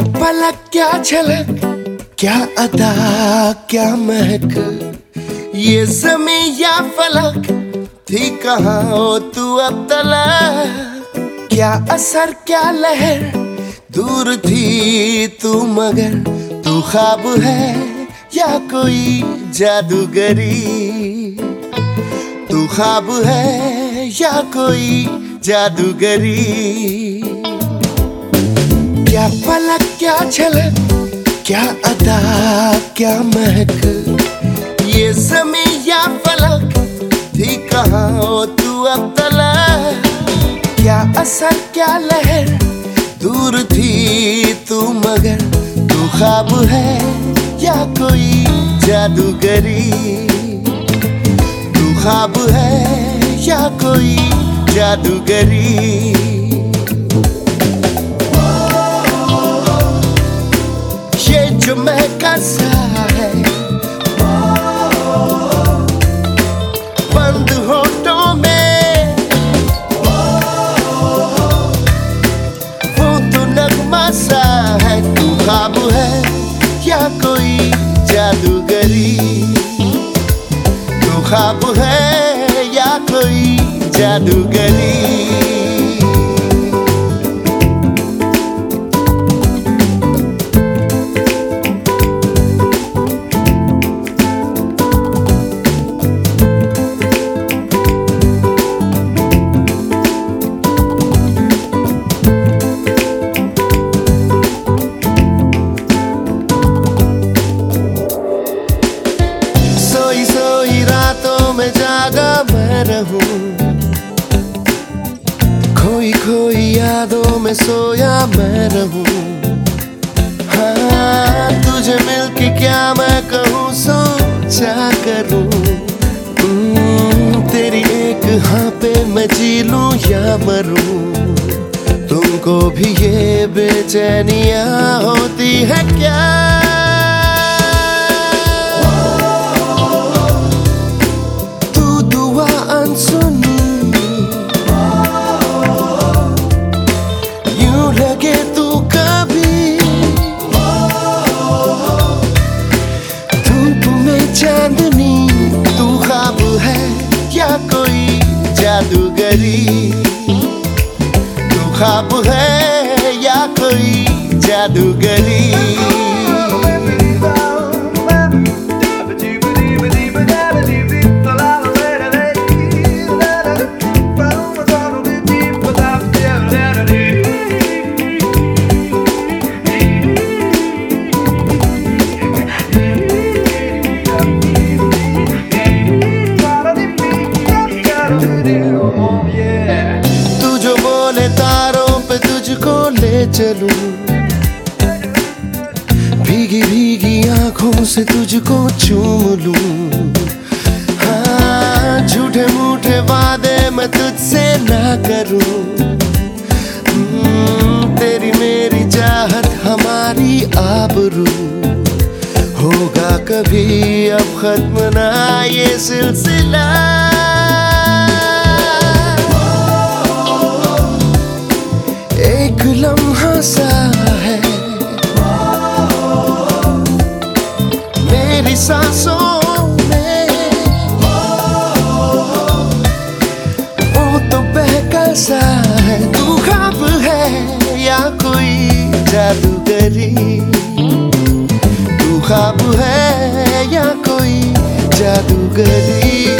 पलक क्या झलक क्या अदा, क्या महक? ये समय या फलक? थी कहा हो तू अब तला क्या असर, क्या लहर? दूर थी तू मगर, तू ख्वाब है या कोई जादूगरी? तू ख्वाब है या कोई जादूगरी? क्या पलक क्या झलक क्या अदा क्या महक? ये समय या फलक थी कहाँ हो तू अब तला? क्या असर, क्या लहर? दूर थी तू मगर, तू ख्वाब है या कोई जादूगरी? तू ख्वाब है या कोई जादूगरी? जादूगरी तू खाब है या कोई जादूगरी यादों में सोया मैं रहूँ। हाँ तुझे मिलके क्या मैं कहूँ, सोचा करूँ। तेरी एक हाँ पे मैं जी लूँ या मरूं। तुमको भी ये बेचैनियाँ होती है क्या? जादूगरी तू है या कोई जादूगरी तू जो बोले तारों पे तुझको ले चलूँ। भीगी भीगी आँखों से तुझको चूम लूँ। हाँ झूठे मूठे वादे मैं तुझसे ना करूँ। हम्म, तेरी मेरी चाहत हमारी आबरू। होगा कभी अब खत्म ना ये सिलसिला। तो है तू है या कोई जादूगरी? तू है या कोई जादूगरी?